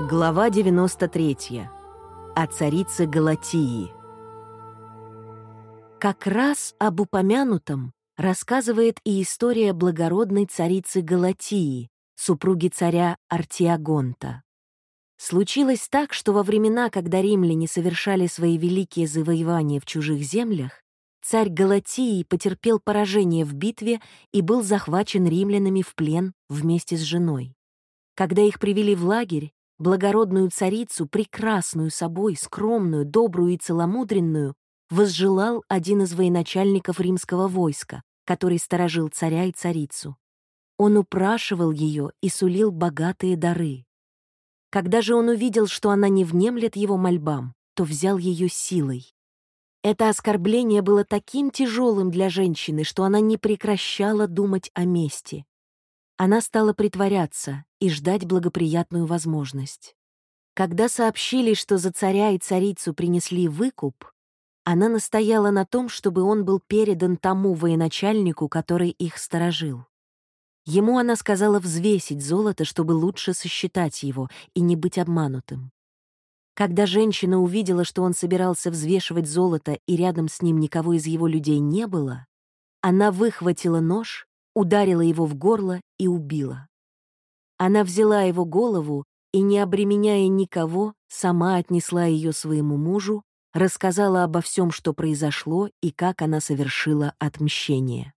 Глава 93. О царице Галатии. Как раз об упомянутом рассказывает и история благородной царицы Галатии, супруги царя Артиагонта. Случилось так, что во времена, когда римляне совершали свои великие завоевания в чужих землях, царь Галатии потерпел поражение в битве и был захвачен римлянами в плен вместе с женой. Когда их привели в лагерь, благородную царицу, прекрасную собой, скромную, добрую и целомудренную, возжелал один из военачальников римского войска, который сторожил царя и царицу. Он упрашивал ее и сулил богатые дары. Когда же он увидел, что она не внемлет его мольбам, то взял ее силой. Это оскорбление было таким тяжелым для женщины, что она не прекращала думать о мести. Она стала притворяться и ждать благоприятную возможность. Когда сообщили, что за царя и царицу принесли выкуп, она настояла на том, чтобы он был передан тому военачальнику, который их сторожил. Ему она сказала взвесить золото, чтобы лучше сосчитать его и не быть обманутым. Когда женщина увидела, что он собирался взвешивать золото и рядом с ним никого из его людей не было, она выхватила нож ударила его в горло и убила. Она взяла его голову и, не обременяя никого, сама отнесла ее своему мужу, рассказала обо всем, что произошло и как она совершила отмщение.